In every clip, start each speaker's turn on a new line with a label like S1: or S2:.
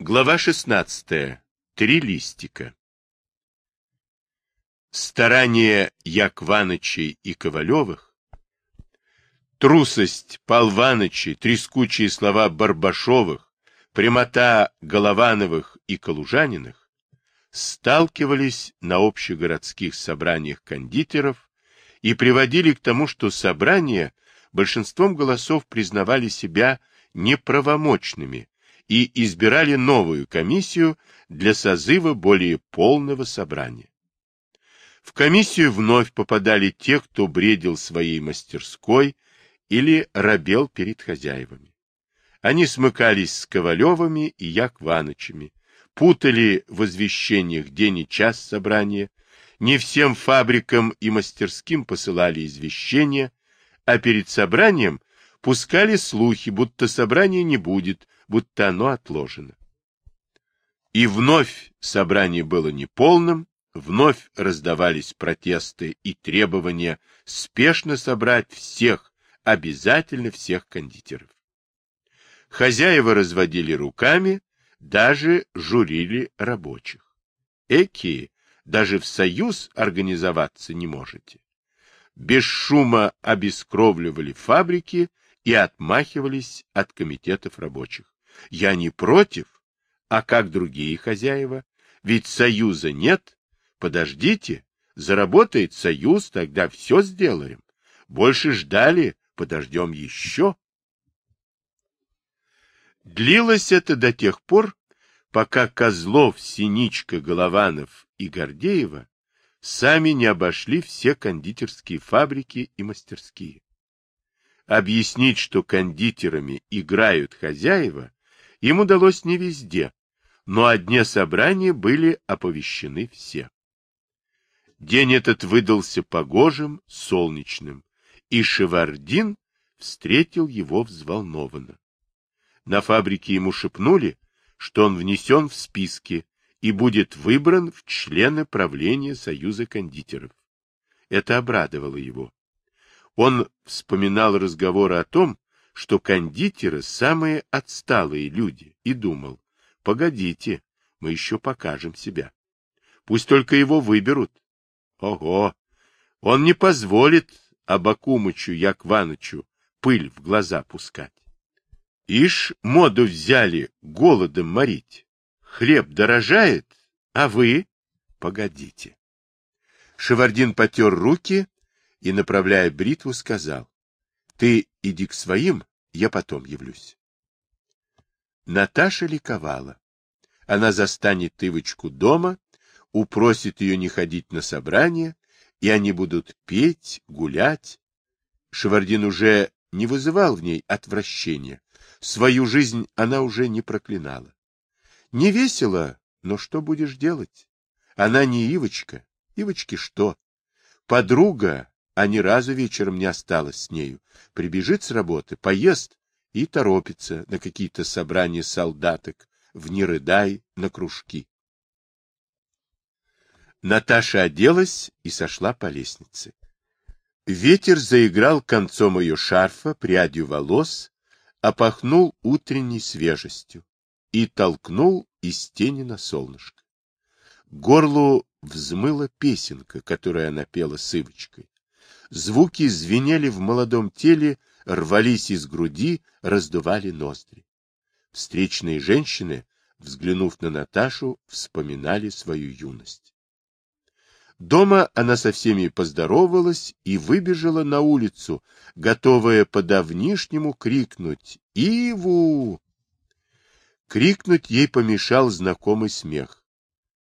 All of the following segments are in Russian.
S1: Глава 16. Три листика. Старания Якванычей и Ковалевых, трусость Полванычей, трескучие слова Барбашовых, прямота Головановых и Калужаниных сталкивались на общегородских собраниях кондитеров и приводили к тому, что собрания большинством голосов признавали себя неправомочными и избирали новую комиссию для созыва более полного собрания. В комиссию вновь попадали те, кто бредил своей мастерской или робел перед хозяевами. Они смыкались с Ковалевыми и Якванычами, путали в извещениях день и час собрания, не всем фабрикам и мастерским посылали извещения, а перед собранием пускали слухи, будто собрания не будет, будто оно отложено. И вновь собрание было неполным, вновь раздавались протесты и требования спешно собрать всех, обязательно всех кондитеров. Хозяева разводили руками, даже журили рабочих. Эки, даже в союз организоваться не можете. Без шума обескровливали фабрики и отмахивались от комитетов рабочих. Я не против, а как другие хозяева? Ведь союза нет. Подождите, заработает союз, тогда все сделаем. Больше ждали, подождем еще. Длилось это до тех пор, пока Козлов, Синичка, Голованов и Гордеева сами не обошли все кондитерские фабрики и мастерские. Объяснить, что кондитерами играют хозяева, им удалось не везде, но о дне собрания были оповещены все. День этот выдался погожим, солнечным, и Шевардин встретил его взволнованно. На фабрике ему шепнули, что он внесен в списки и будет выбран в члены правления Союза кондитеров. Это обрадовало его. Он вспоминал разговоры о том, что кондитеры самые отсталые люди, и думал, погодите, мы еще покажем себя. Пусть только его выберут. Ого! Он не позволит Абакумычу Якванычу пыль в глаза пускать. Ишь, моду взяли голодом морить. Хлеб дорожает, а вы? Погодите. Шевардин потер руки и, направляя бритву, сказал. Ты иди к своим, я потом явлюсь. Наташа ликовала. Она застанет Тывочку дома, упросит ее не ходить на собрание, и они будут петь, гулять. Шевардин уже не вызывал в ней отвращения. Свою жизнь она уже не проклинала. Не весело, но что будешь делать? Она не Ивочка. Ивочки что? Подруга, а ни разу вечером не осталась с нею. Прибежит с работы, поест и торопится на какие-то собрания солдаток, в Нерыдай, на кружки. Наташа оделась и сошла по лестнице. Ветер заиграл концом ее шарфа, прядью волос, опахнул утренней свежестью и толкнул из тени на солнышко. горлу взмыла песенка, которую она пела с. Звуки звенели в молодом теле, рвались из груди, раздували ноздри. Встречные женщины, взглянув на Наташу, вспоминали свою юность. Дома она со всеми поздоровалась и выбежала на улицу, готовая по-давнишнему крикнуть «Иву!». Крикнуть ей помешал знакомый смех.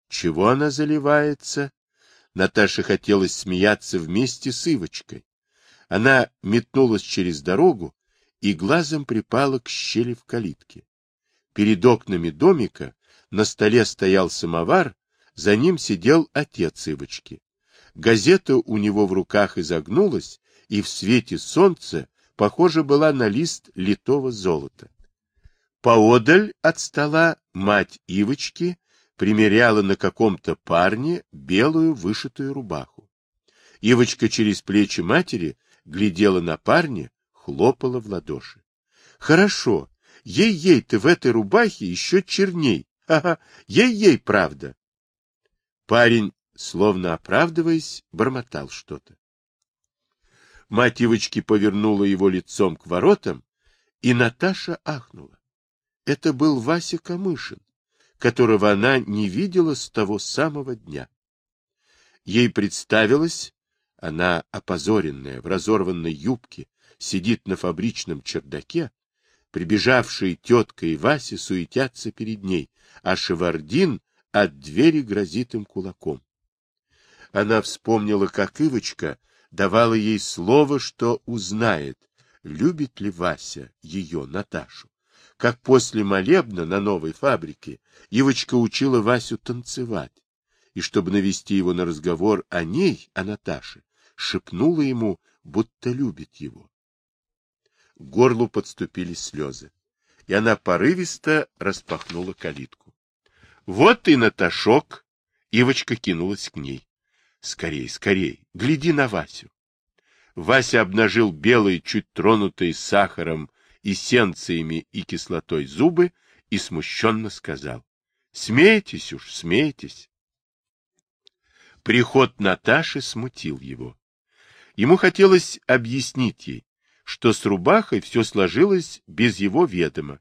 S1: Чего она заливается? Наташе хотелось смеяться вместе с Ивочкой. Она метнулась через дорогу и глазом припала к щели в калитке. Перед окнами домика на столе стоял самовар, за ним сидел отец Ивочки. Газета у него в руках изогнулась, и в свете солнца похожа была на лист литого золота. Поодаль от стола мать Ивочки примеряла на каком-то парне белую вышитую рубаху. Ивочка через плечи матери глядела на парня, хлопала в ладоши. Хорошо, Ей-ей, ты в этой рубахе еще черней. Ага, ей-ей, правда. Парень, словно оправдываясь, бормотал что-то. Мать Ивочки повернула его лицом к воротам, и Наташа ахнула. Это был Вася Камышин, которого она не видела с того самого дня. Ей представилось, она, опозоренная, в разорванной юбке, сидит на фабричном чердаке, прибежавшие тетка и Вася суетятся перед ней, а Шевардин от двери грозит им кулаком. Она вспомнила, как Ивочка давала ей слово, что узнает, любит ли Вася ее, Наташу. Как после молебна на новой фабрике Ивочка учила Васю танцевать, и чтобы навести его на разговор о ней, о Наташе, шепнула ему, будто любит его. К горлу подступили слезы, и она порывисто распахнула калитку. Вот и Наташок! Ивочка кинулась к ней. Скорей, скорей, гляди на Васю. Вася обнажил белые, чуть тронутые сахаром, эссенциями и кислотой зубы и смущенно сказал. — Смейтесь уж, смейтесь. Приход Наташи смутил его. Ему хотелось объяснить ей, что с рубахой все сложилось без его ведома.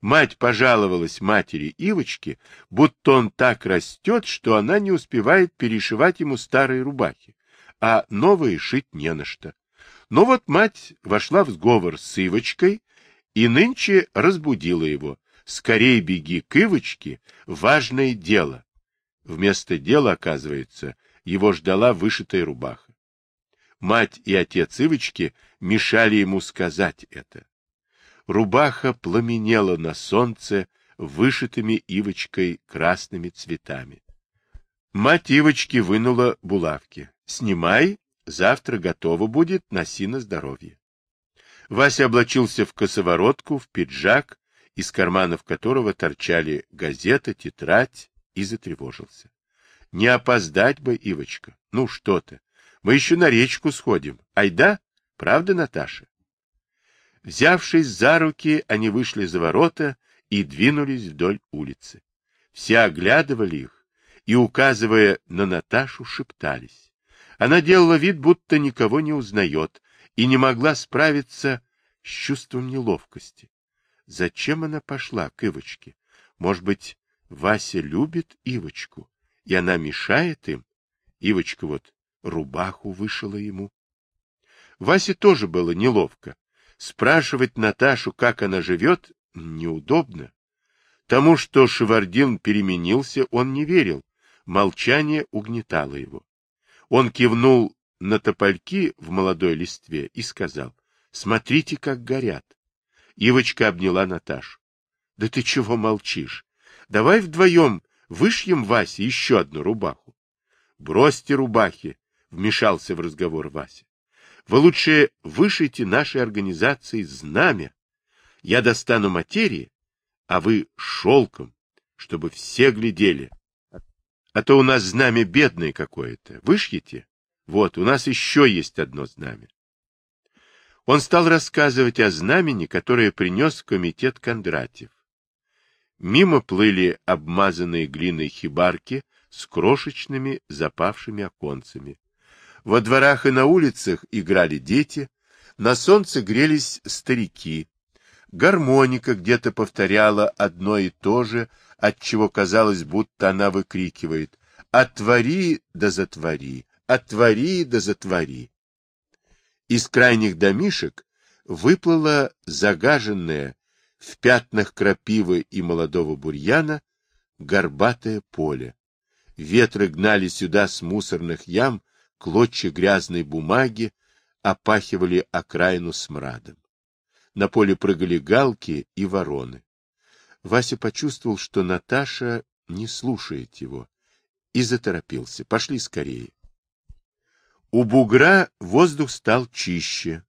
S1: Мать пожаловалась матери Ивочке, будто он так растет, что она не успевает перешивать ему старые рубахи, а новые шить не на что. Но вот мать вошла в сговор с Ивочкой и нынче разбудила его. Скорей беги к Ивочке, важное дело. Вместо дела, оказывается, его ждала вышитая рубаха. Мать и отец Ивочки мешали ему сказать это. Рубаха пламенела на солнце вышитыми Ивочкой красными цветами. Мать Ивочки вынула булавки. «Снимай, завтра готово будет, носи на здоровье». Вася облачился в косоворотку, в пиджак, из карманов которого торчали газета, тетрадь, и затревожился. Не опоздать бы, Ивочка. Ну что ты, мы еще на речку сходим. Айда? Правда, Наташа? Взявшись за руки, они вышли за ворота и двинулись вдоль улицы. Все оглядывали их и, указывая на Наташу, шептались. Она делала вид, будто никого не узнает, и не могла справиться с чувством неловкости. Зачем она пошла к Ивочке? Может быть, Вася любит Ивочку, и она мешает им? Ивочка вот рубаху вышила ему. Васе тоже было неловко. Спрашивать Наташу, как она живет, неудобно. Тому, что Шевардин переменился, он не верил. Молчание угнетало его. Он кивнул на топольки в молодой листве и сказал, «Смотрите, как горят». Ивочка обняла Наташу. «Да ты чего молчишь? Давай вдвоем вышьем Васе еще одну рубаху». «Бросьте рубахи», вмешался в разговор Вася. Вы лучше вышите нашей организации знамя. Я достану материи, а вы шелком, чтобы все глядели. А то у нас знамя бедное какое-то. Вышьете? Вот, у нас еще есть одно знамя. Он стал рассказывать о знамени, которое принес комитет Кондратьев. Мимо плыли обмазанные глиной хибарки с крошечными запавшими оконцами. Во дворах и на улицах играли дети, на солнце грелись старики. Гармоника где-то повторяла одно и то же, отчего казалось, будто она выкрикивает «Отвори да затвори! Отвори да затвори!» Из крайних домишек выплыла загаженная в пятнах крапивы и молодого бурьяна горбатое поле. Ветры гнали сюда с мусорных ям клочья грязной бумаги опахивали окраину смрадом. На поле прыгали галки и вороны. Вася почувствовал, что Наташа не слушает его, и заторопился. Пошли скорее. У бугра воздух стал чище.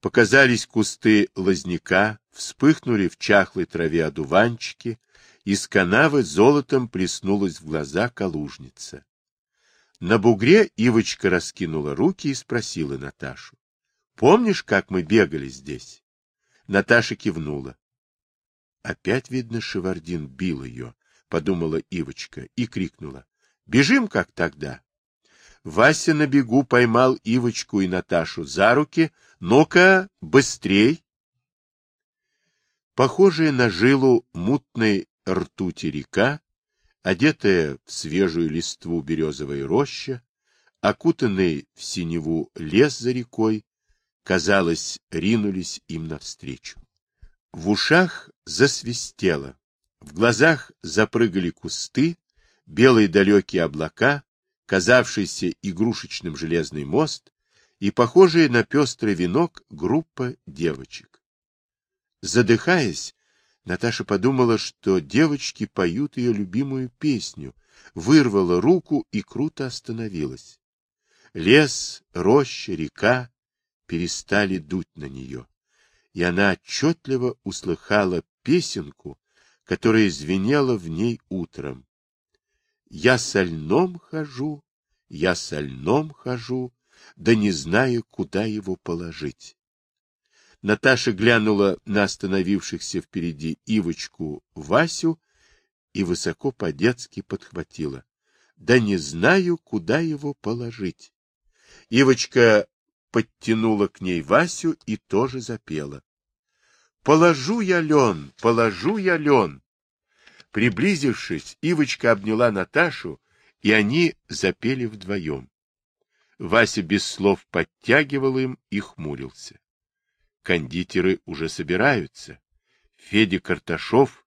S1: Показались кусты лозняка, вспыхнули в чахлой траве одуванчики, из канавы золотом плеснулась в глаза калужница. На бугре Ивочка раскинула руки и спросила Наташу. — Помнишь, как мы бегали здесь? Наташа кивнула. Опять, видно, Шевардин бил ее, подумала Ивочка и крикнула. Бежим, как тогда. Вася на бегу поймал Ивочку и Наташу за руки. Ну-ка, быстрей! Похожая на жилу мутной ртути река, одетая в свежую листву березовой роща, окутанный в синеву лес за рекой, казалось, ринулись им навстречу. В ушах засвистело, в глазах запрыгали кусты, белые далекие облака, казавшийся игрушечным железный мост и похожая на пестрый венок группа девочек. Задыхаясь, Наташа подумала, что девочки поют ее любимую песню, вырвала руку и круто остановилась. Лес, роща, река перестали дуть на нее, и она отчетливо услыхала песенку, которая звенела в ней утром. «Я со льном хожу, я со льном хожу, да не знаю, куда его положить». Наташа глянула на остановившихся впереди Ивочку Васю и высоко по-детски подхватила. Да не знаю, куда его положить. Ивочка подтянула к ней Васю и тоже запела. Положу я лен, положу я лен. Приблизившись, Ивочка обняла Наташу, и они запели вдвоем. Вася без слов подтягивал им и хмурился кондитеры уже собираются. Федя Карташов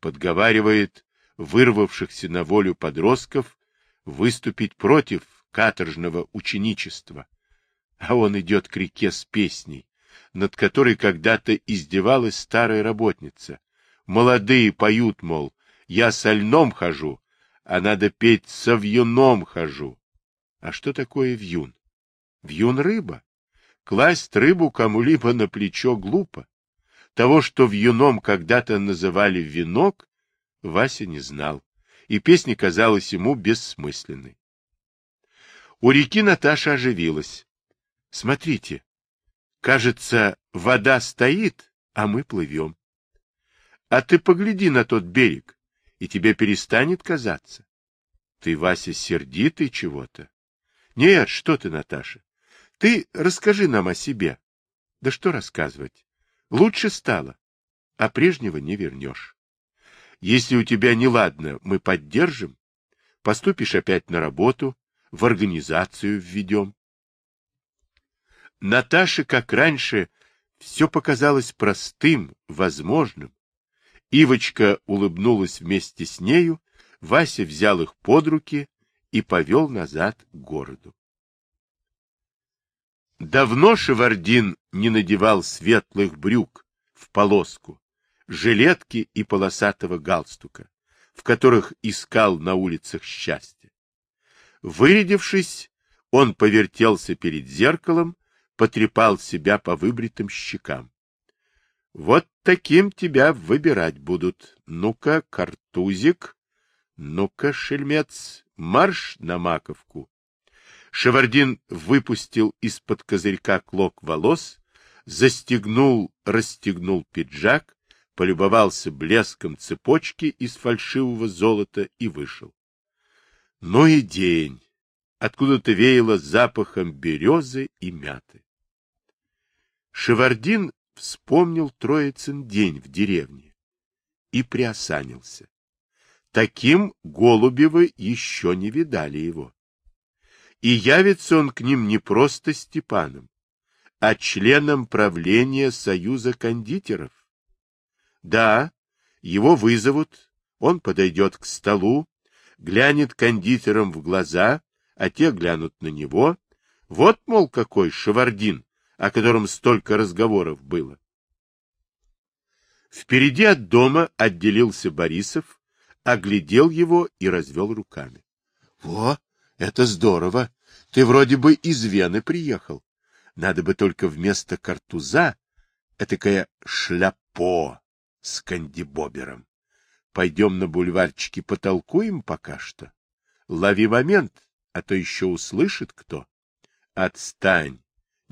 S1: подговаривает вырвавшихся на волю подростков выступить против каторжного ученичества. А он идет к реке с песней, над которой когда-то издевалась старая работница. Молодые поют, мол, я со льном хожу, а надо петь со вьюном хожу. А что такое вьюн? Вьюн — рыба. Класть рыбу кому-либо на плечо глупо. Того, что в юном когда-то называли венок, Вася не знал, и песня казалась ему бессмысленной. У реки Наташа оживилась. Смотрите, кажется, вода стоит, а мы плывем. А ты погляди на тот берег, и тебе перестанет казаться. Ты, Вася, сердитый чего-то. Нет, что ты, Наташа. Ты расскажи нам о себе. Да что рассказывать? Лучше стало, а прежнего не вернешь. Если у тебя неладно, мы поддержим. Поступишь опять на работу, в организацию введем. Наташе, как раньше, все показалось простым, возможным. Ивочка улыбнулась вместе с нею, Вася взял их под руки и повел назад к городу. Давно Шевардин не надевал светлых брюк в полоску, жилетки и полосатого галстука, в которых искал на улицах счастье. Вырядившись, он повертелся перед зеркалом, потрепал себя по выбритым щекам. Вот таким тебя выбирать будут. Ну-ка, картузик, ну-ка, шельмец, марш на маковку. Шевардин выпустил из-под козырька клок волос, застегнул, расстегнул пиджак, полюбовался блеском цепочки из фальшивого золота и вышел. Ну и день! Откуда-то веяло запахом березы и мяты. Шевардин вспомнил Троицын день в деревне и приосанился. Таким Голубевы еще не видали его. И явится он к ним не просто Степаном, а членом правления Союза кондитеров. Да, его вызовут, он подойдет к столу, глянет кондитерам в глаза, а те глянут на него. Вот, мол, какой шевардин, о котором столько разговоров было. Впереди от дома отделился Борисов, оглядел его и развел руками. — Во, это здорово. Ты вроде бы из Вены приехал. Надо бы только вместо картуза этакая шляпо с кандибобером. Пойдем на бульварчике потолкуем пока что. Лови момент, а то еще услышит кто. Отстань.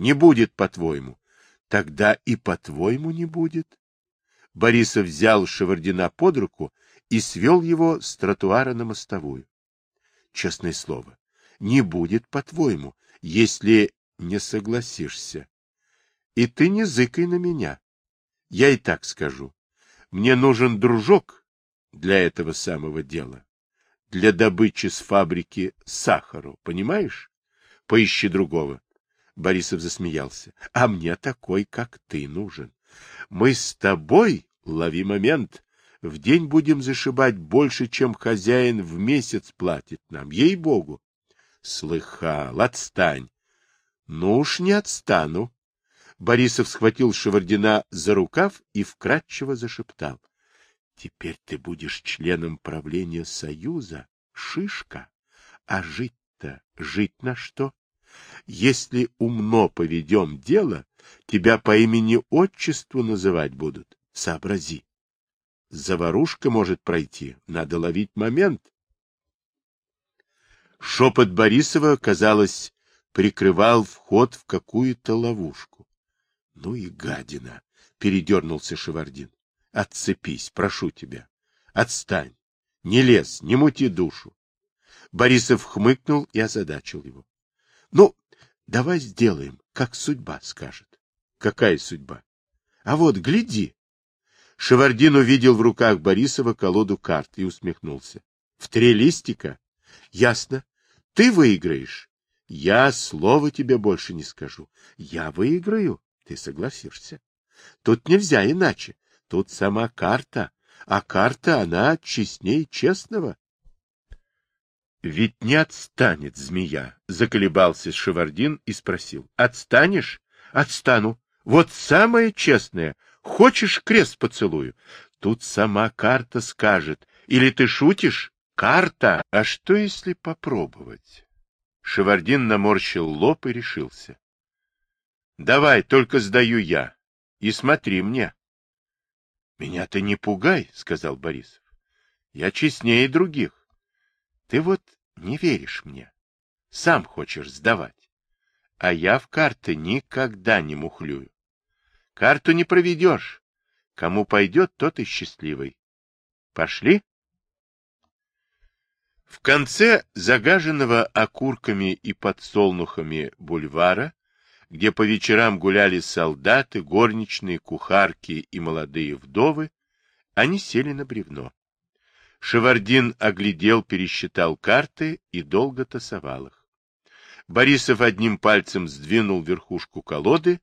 S1: Не будет, по-твоему. Тогда и по-твоему не будет. Борисов взял Шевардина под руку и свел его с тротуара на мостовую. Честное слово, не будет, по-твоему, если не согласишься. И ты не зыкай на меня. Я и так скажу. Мне нужен дружок для этого самого дела. Для добычи с фабрики сахару, понимаешь? Поищи другого. Борисов засмеялся. А мне такой, как ты, нужен. Мы с тобой, лови момент, в день будем зашибать больше, чем хозяин в месяц платит нам, ей-богу. Слыхал, отстань. Ну уж не отстану. Борисов схватил Шевардина за рукав и вкратчиво зашептал. Теперь ты будешь членом правления Союза, шишка. А жить-то, жить на что? Если умно поведем дело, тебя по имени-отчеству называть будут. Сообрази. Заварушка может пройти, надо ловить момент. Шепот Борисова, казалось, прикрывал вход в какую-то ловушку. Ну и гадина! — передернулся Шевардин. — Отцепись, прошу тебя. Отстань. Не лезь, не мути душу. Борисов хмыкнул и озадачил его. — Ну, давай сделаем, как судьба скажет. — Какая судьба? — А вот, гляди, Шевардин увидел в руках Борисова колоду карт и усмехнулся. — В три листика? — Ясно. Ты выиграешь. Я слова тебе больше не скажу. Я выиграю. Ты согласишься. Тут нельзя иначе. Тут сама карта. А карта, она честней честного. — Ведь не отстанет змея, — заколебался Шевардин и спросил. — Отстанешь? — Отстану. Вот самое честное — Хочешь, крест поцелую? Тут сама карта скажет. Или ты шутишь? Карта! А что, если попробовать? Шевардин наморщил лоб и решился. Давай, только сдаю я. И смотри мне. Меня ты не пугай, сказал Борисов. Я честнее других. Ты вот не веришь мне. Сам хочешь сдавать. А я в карты никогда не мухлюю. Карту не проведешь. Кому пойдет, тот и счастливый. Пошли? В конце загаженного окурками и подсолнухами бульвара, где по вечерам гуляли солдаты, горничные, кухарки и молодые вдовы, они сели на бревно. Шевардин оглядел, пересчитал карты и долго тасовал их. Борисов одним пальцем сдвинул верхушку колоды,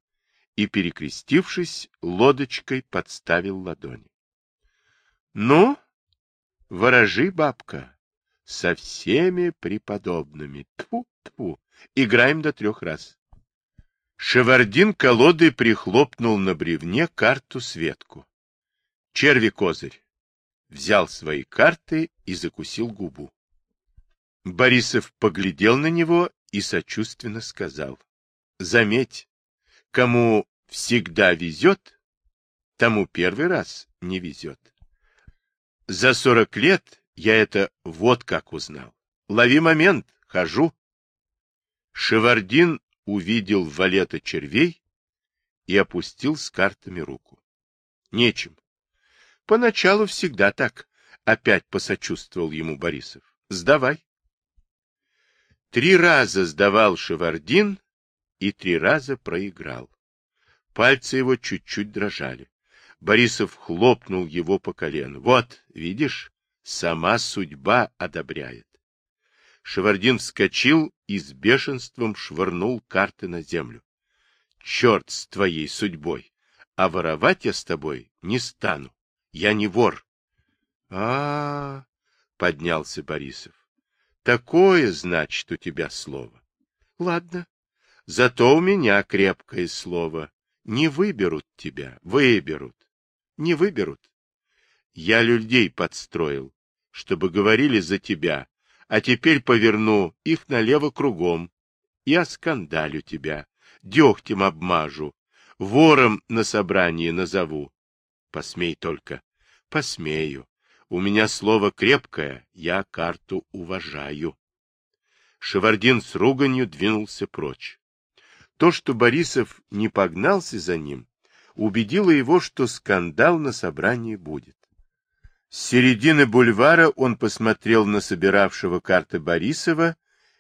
S1: и, перекрестившись, лодочкой подставил ладони. — Ну, ворожи, бабка, со всеми преподобными. Тьфу-тьфу, играем до трех раз. Шевардин колодой прихлопнул на бревне карту Светку. Черви козырь. Взял свои карты и закусил губу. Борисов поглядел на него и сочувственно сказал. — Заметь, Кому всегда везет, тому первый раз не везет. За сорок лет я это вот как узнал. Лови момент, хожу. Шевардин увидел валета червей и опустил с картами руку. Нечем. Поначалу всегда так. Опять посочувствовал ему Борисов. Сдавай. Три раза сдавал Шевардин и три раза проиграл. Пальцы его чуть-чуть дрожали. Борисов хлопнул его по колену. Вот, видишь, сама судьба одобряет. Шевардин вскочил и с бешенством швырнул карты на землю. Черт с твоей судьбой! А воровать я с тобой не стану. Я не вор. А, -а, -а поднялся Борисов. Такое, значит, у тебя слово. Ладно, Зато у меня крепкое слово. Не выберут тебя, выберут. Не выберут. Я людей подстроил, чтобы говорили за тебя, а теперь поверну их налево кругом и оскандалю тебя, дегтем обмажу, вором на собрании назову. Посмей только. Посмею. У меня слово крепкое, я карту уважаю. Шевардин с руганью двинулся прочь. То, что Борисов не погнался за ним, убедила его, что скандал на собрании будет. С середины бульвара он посмотрел на собиравшего карты Борисова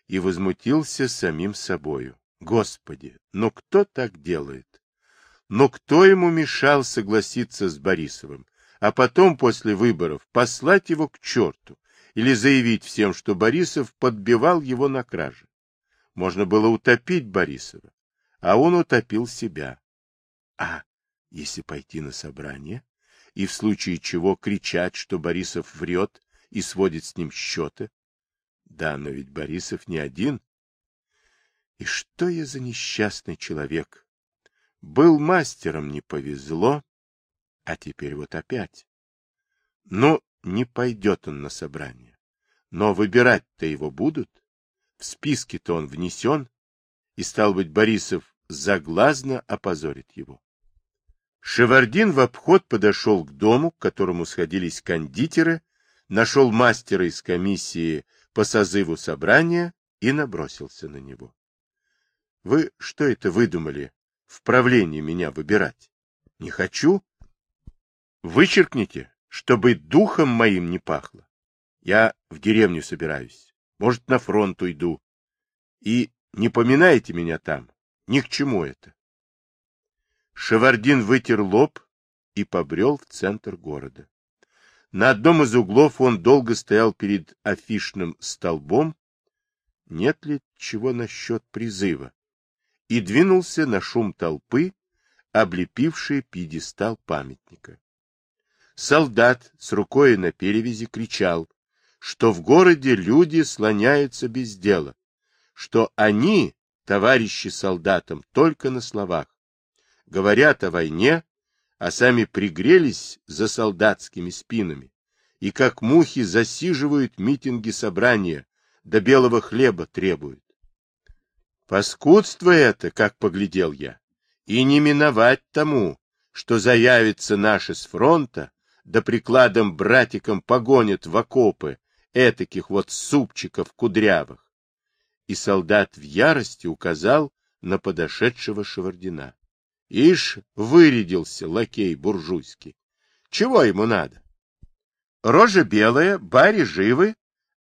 S1: и возмутился самим собою. Господи, но кто так делает? Но кто ему мешал согласиться с Борисовым, а потом после выборов послать его к черту или заявить всем, что Борисов подбивал его на краже? Можно было утопить Борисова, а он утопил себя. А если пойти на собрание и в случае чего кричать, что Борисов врет и сводит с ним счеты? Да, но ведь Борисов не один. И что я за несчастный человек? Был мастером, не повезло, а теперь вот опять. Ну, не пойдет он на собрание. Но выбирать-то его будут. В списке-то он внесен, и, стал быть, Борисов заглазно опозорит его. Шевардин в обход подошел к дому, к которому сходились кондитеры, нашел мастера из комиссии по созыву собрания и набросился на него. — Вы что это выдумали, в правлении меня выбирать. Не хочу. Вычеркните, чтобы духом моим не пахло. Я в деревню собираюсь. Может, на фронт уйду. И не поминайте меня там. Ни к чему это. Шевардин вытер лоб и побрел в центр города. На одном из углов он долго стоял перед афишным столбом. Нет ли чего насчет призыва? И двинулся на шум толпы, облепившей пьедестал памятника. Солдат с рукой на перевязи кричал, что в городе люди слоняются без дела, что они, товарищи солдатам, только на словах, говорят о войне, а сами пригрелись за солдатскими спинами и как мухи засиживают митинги собрания, до белого хлеба требуют. Паскудство это, как поглядел я, и не миновать тому, что заявится наши с фронта, да прикладом братиком погонят в окопы этаких вот супчиков кудрявых. И солдат в ярости указал на подошедшего Шевардина. Ишь, вырядился лакей буржуйский. Чего ему надо? Рожа белая, бари живы,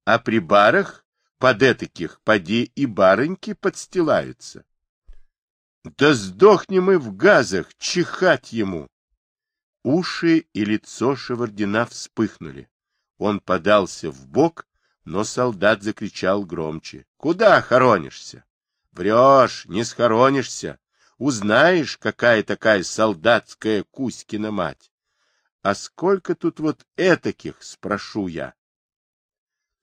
S1: а при барах под этаких поди и барыньки подстилаются. Да сдохнем мы в газах, чихать ему! Уши и лицо Шевардина вспыхнули. Он подался в бок, но солдат закричал громче. — Куда хоронишься? — Врешь, не схоронишься. Узнаешь, какая такая солдатская Кузькина мать. А сколько тут вот этаких, спрошу я.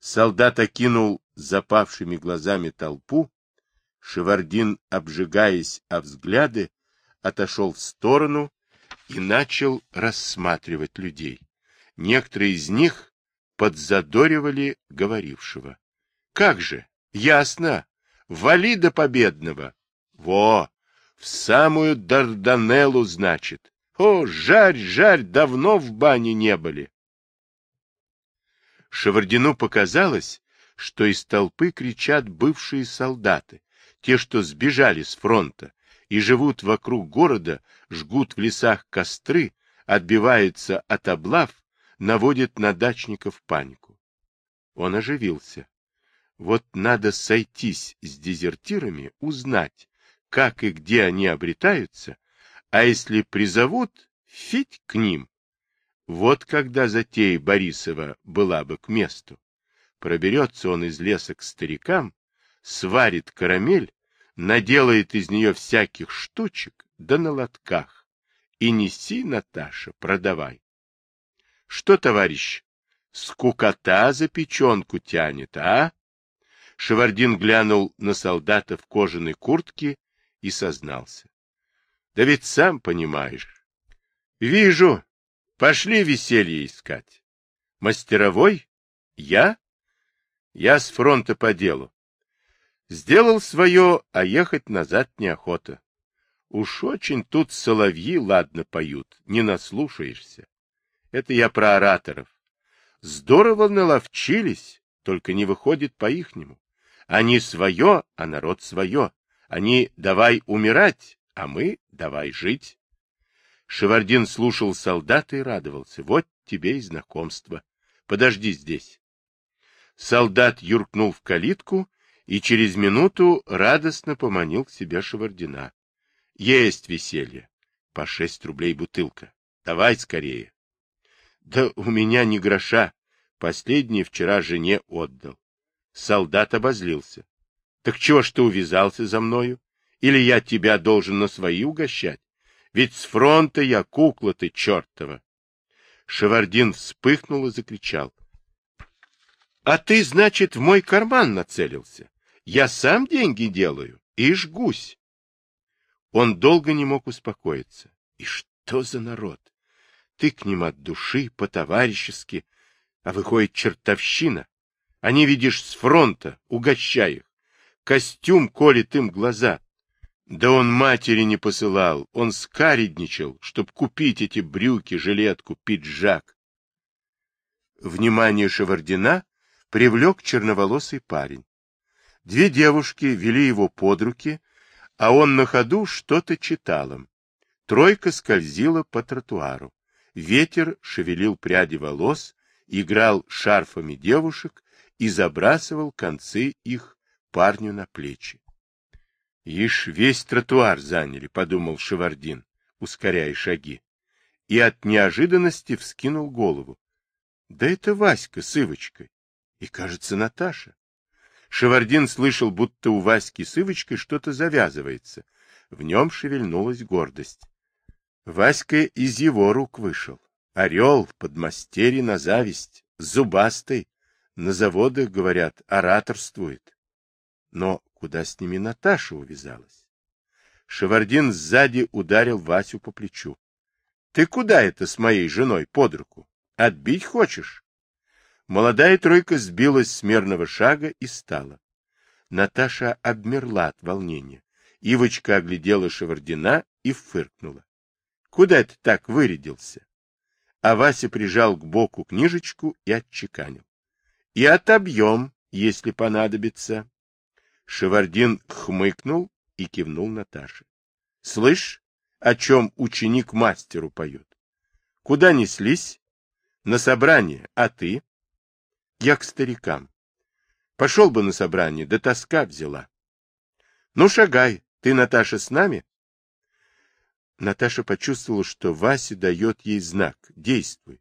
S1: Солдат окинул запавшими глазами толпу, Шевардин, обжигаясь о взгляды, отошел в сторону и начал рассматривать людей. Некоторые из них подзадоривали говорившего. — Как же? Ясно. Вали до победного. Во! В самую Дарданеллу, значит. О, жарь, жарь, давно в бане не были. Шевардину показалось, что из толпы кричат бывшие солдаты, те, что сбежали с фронта и живут вокруг города, жгут в лесах костры, отбиваются от облав, наводят на дачников панику. Он оживился. Вот надо сойтись с дезертирами, узнать, как и где они обретаются, а если призовут, фить к ним. Вот когда затея Борисова была бы к месту. Проберется он из леса к старикам, сварит карамель, наделает из нее всяких штучек, да на лотках. И неси, Наташа, продавай. Что, товарищ, скукота за печенку тянет, а? Шевардин глянул на солдата в кожаной куртке и сознался. Да ведь сам понимаешь. Вижу. Пошли веселье искать. Мастеровой? Я? Я с фронта по делу. Сделал свое, а ехать назад неохота. Уж очень тут соловьи ладно поют, не наслушаешься. Это я про ораторов. Здорово наловчились, только не выходит по-ихнему. Они свое, а народ свое. Они давай умирать, а мы давай жить. Шевардин слушал солдата и радовался. Вот тебе и знакомство. Подожди здесь. Солдат юркнул в калитку и через минуту радостно поманил к себе Шевардина. Есть веселье. По шесть рублей бутылка. Давай скорее. Да у меня ни гроша. Последний вчера жене отдал. Солдат обозлился. Так чего ж ты увязался за мною? Или я тебя должен на свои угощать? Ведь с фронта я кукла ты чертова. Шевардин вспыхнул и закричал. — А ты, значит, в мой карман нацелился? Я сам деньги делаю и жгусь. Он долго не мог успокоиться. И что за народ? Ты к ним от души, по-товарищески, а выходит чертовщина. Они, видишь, с фронта, угощай их. Костюм колет им глаза. Да он матери не посылал, он скаредничал, чтоб купить эти брюки, жилетку, пиджак. Внимание Шевардина привлек черноволосый парень. Две девушки вели его под руки, а он на ходу что-то читал им. Тройка скользила по тротуару. Ветер шевелил пряди волос, играл шарфами девушек и забрасывал концы их парню на плечи. Ишь, весь тротуар заняли, подумал Шевардин, ускоряя шаги. И от неожиданности вскинул голову. Да это Васька с Ивочкой. И, кажется, Наташа. Шевардин слышал, будто у Васьки с Ивочкой что-то завязывается. В нем шевельнулась гордость. Васька из его рук вышел. Орел, подмастерье на зависть, зубастый. На заводах, говорят, ораторствует. Но куда с ними Наташа увязалась? Шевардин сзади ударил Васю по плечу. — Ты куда это с моей женой под руку? Отбить хочешь? Молодая тройка сбилась с мерного шага и стала. Наташа обмерла от волнения. Ивочка оглядела Шевардина и фыркнула. — Куда ты так вырядился? А Вася прижал к боку книжечку и отчеканил. — И отобьем, если понадобится. Шевардин хмыкнул и кивнул Наташе. — Слышь, о чем ученик мастеру поет? Куда неслись? На собрание, а ты? Я к старикам. Пошел бы на собрание, да тоска взяла. Ну, шагай, ты, Наташа, с нами? Наташа почувствовала, что Вася дает ей знак «Действуй».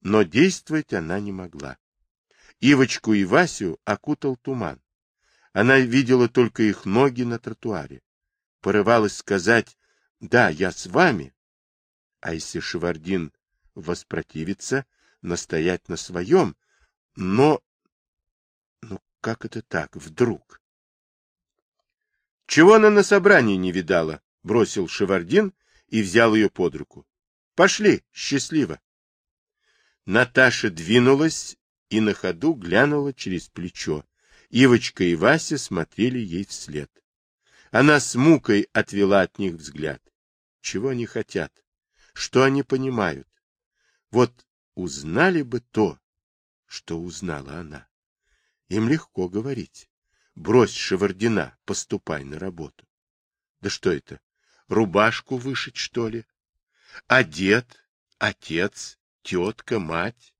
S1: Но действовать она не могла. Ивочку и Васю окутал туман. Она видела только их ноги на тротуаре. Порывалась сказать «Да, я с вами». А если Шевардин воспротивится, настоять на своем, но... Ну, как это так, вдруг? — Чего она на собрании не видала? — бросил Шевардин и взял ее под руку. — Пошли, счастливо. Наташа двинулась и на ходу глянула через плечо. Ивочка и Вася смотрели ей вслед. Она с мукой отвела от них взгляд. Чего они хотят? Что они понимают? Вот узнали бы то, что узнала она. Им легко говорить. Брось Шевардина, поступай на работу. Да что это, рубашку вышить, что ли? Дед, отец, тетка, мать?